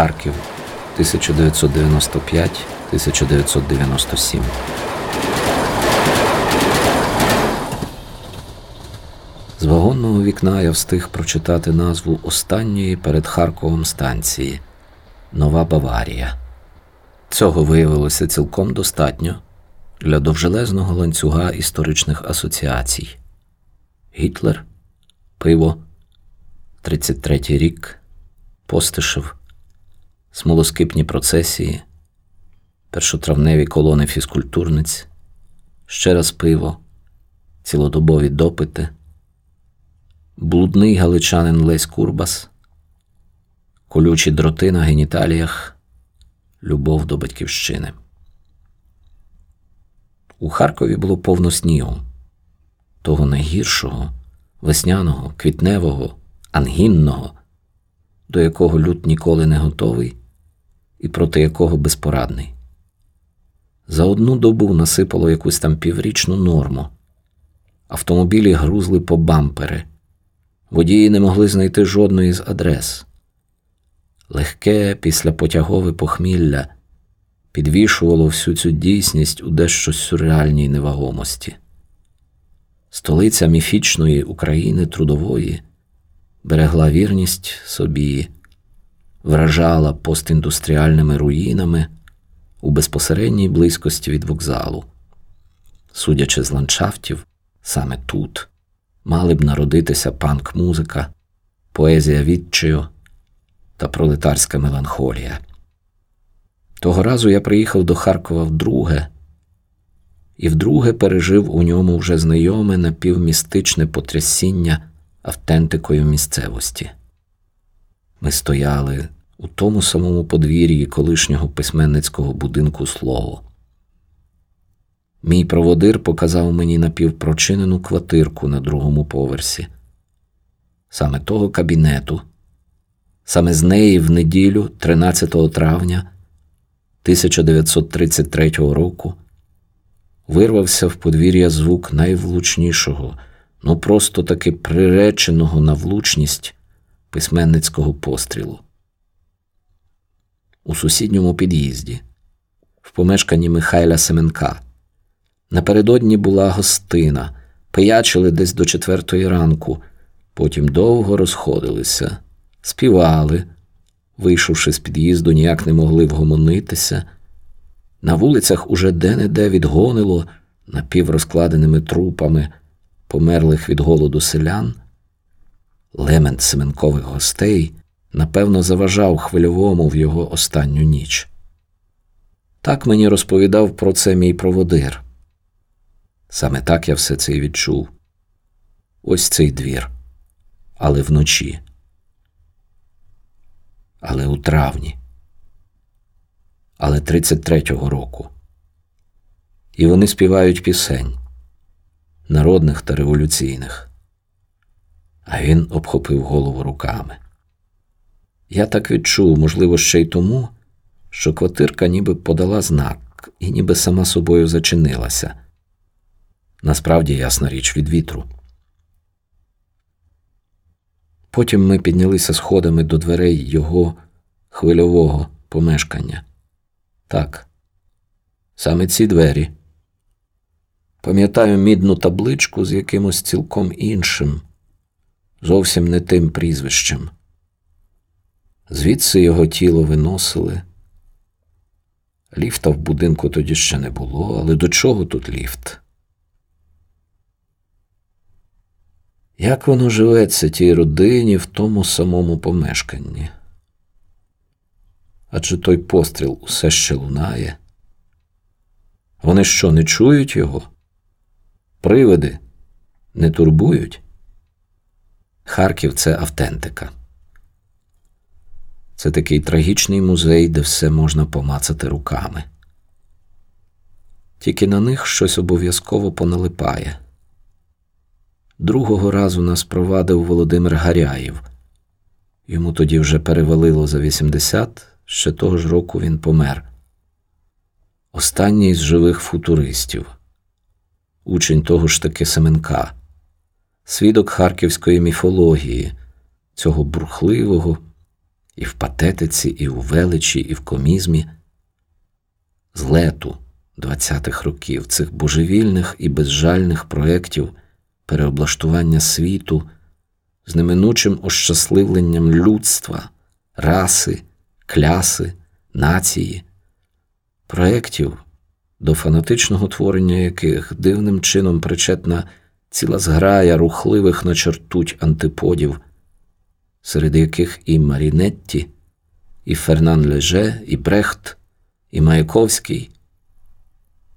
Харків 1995-1997. З вагонного вікна я встиг прочитати назву останньої перед Харковом станції Нова Баварія. Цього виявилося цілком достатньо для довжелезного ланцюга історичних асоціацій. Гітлер, пиво, 33-й рік, Постишев, смолоскипні процесії, першотравневі колони фізкультурниць, ще раз пиво, цілодобові допити, блудний галичанин Лесь Курбас, колючі дроти на геніталіях, любов до батьківщини. У Харкові було повно снігу, того найгіршого, весняного, квітневого, ангінного, до якого люд ніколи не готовий і проти якого безпорадний. За одну добу насипало якусь там піврічну норму. Автомобілі грузли по бампери, водії не могли знайти жодної з адрес. Легке післяпотягове похмілля підвішувало всю цю дійсність у дещо сюрреальній невагомості. Столиця міфічної України трудової берегла вірність собі, вражала постіндустріальними руїнами у безпосередній близькості від вокзалу. Судячи з ландшафтів, саме тут мали б народитися панк-музика, поезія відчаю та пролетарська меланхолія. Того разу я приїхав до Харкова вдруге і вдруге пережив у ньому вже знайоме напівмістичне потрясіння автентикою місцевості. Ми стояли у тому самому подвір'ї колишнього письменницького будинку слово. Мій проводир показав мені напівпрочинену квартирку на другому поверсі, саме того кабінету, саме з неї в неділю, 13 травня 1933 року, вирвався в подвір'я звук найвлучнішого, ну просто таки приреченого на влучність письменницького пострілу. У сусідньому під'їзді, в помешканні Михайла Семенка. Напередодні була гостина, пиячили десь до четвертої ранку, потім довго розходилися, співали, вийшовши з під'їзду, ніяк не могли вгомонитися. На вулицях уже де-не-де відгонило напіврозкладеними трупами померлих від голоду селян. Лемент семенкових гостей напевно заважав хвильовому в його останню ніч. Так мені розповідав про це мій проводир. Саме так я все це і відчув. Ось цей двір, але вночі, але у травні, але 33-го року. І вони співають пісень народних та революційних. А він обхопив голову руками. Я так відчув, можливо, ще й тому, що квартирка ніби подала знак і ніби сама собою зачинилася. Насправді, ясна річ від вітру. Потім ми піднялися сходами до дверей його хвильового помешкання. Так, саме ці двері. Пам'ятаю мідну табличку з якимось цілком іншим, зовсім не тим прізвищем. Звідси його тіло виносили. Ліфта в будинку тоді ще не було, але до чого тут ліфт? Як воно живеться тій родині в тому самому помешканні? Адже той постріл усе ще лунає. Вони що, не чують його? Привиди не турбують? Харків це автентика. Це такий трагічний музей, де все можна помацати руками. Тільки на них щось обов'язково поналипає. Другого разу нас провадив Володимир Гаряєв. Йому тоді вже перевалило за 80, ще того ж року він помер. Останній з живих футуристів, учень того ж таки Семенка, свідок харківської міфології, цього бурхливого і в патетиці, і у величі, і в комізмі, злету 20-х років, цих божевільних і безжальних проєктів переоблаштування світу з неминучим ощасливленням людства, раси, кляси, нації, проєктів, до фанатичного творення яких дивним чином причетна ціла зграя рухливих начертуть антиподів, серед яких і Марінетті, і Фернан Леже, і Брехт, і Маяковський.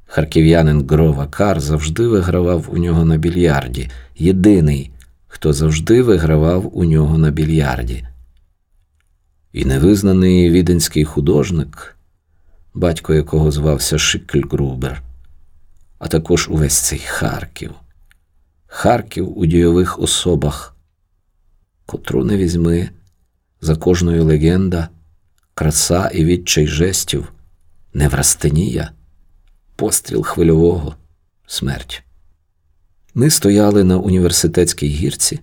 Харків'янин Грова Кар завжди вигравав у нього на більярді, єдиний, хто завжди вигравав у нього на більярді. І невизнаний віденський художник, батько якого звався Шикль Грубер, а також увесь цей Харків. Харків у дійових особах, котру не візьми, за кожною легенда, краса і відчай жестів, неврастенія, постріл хвильового, смерть. Ми стояли на університетській гірці.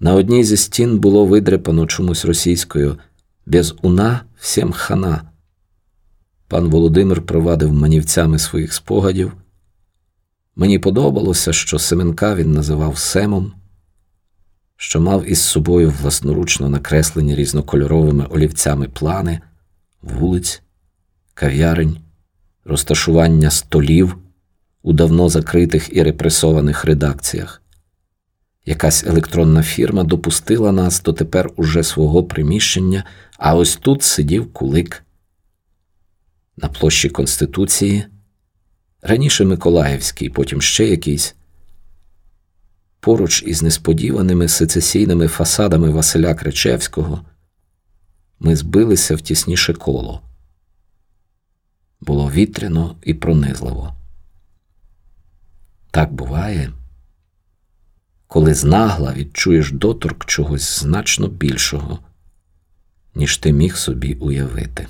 На одній зі стін було видрепано чомусь російською без уна всім хана. Пан Володимир провадив манівцями своїх спогадів. Мені подобалося, що Семенка він називав Семом, що мав із собою власноручно накреслені різнокольоровими олівцями плани, вулиць, кав'ярень, розташування столів у давно закритих і репресованих редакціях. Якась електронна фірма допустила нас до тепер уже свого приміщення, а ось тут сидів кулик. На площі Конституції раніше Миколаївський, потім ще якийсь. Поруч із несподіваними сецесійними фасадами Василя Кричевського ми збилися в тісніше коло. Було вітряно і пронизливо. Так буває, коли знагла відчуєш доторк чогось значно більшого, ніж ти міг собі уявити.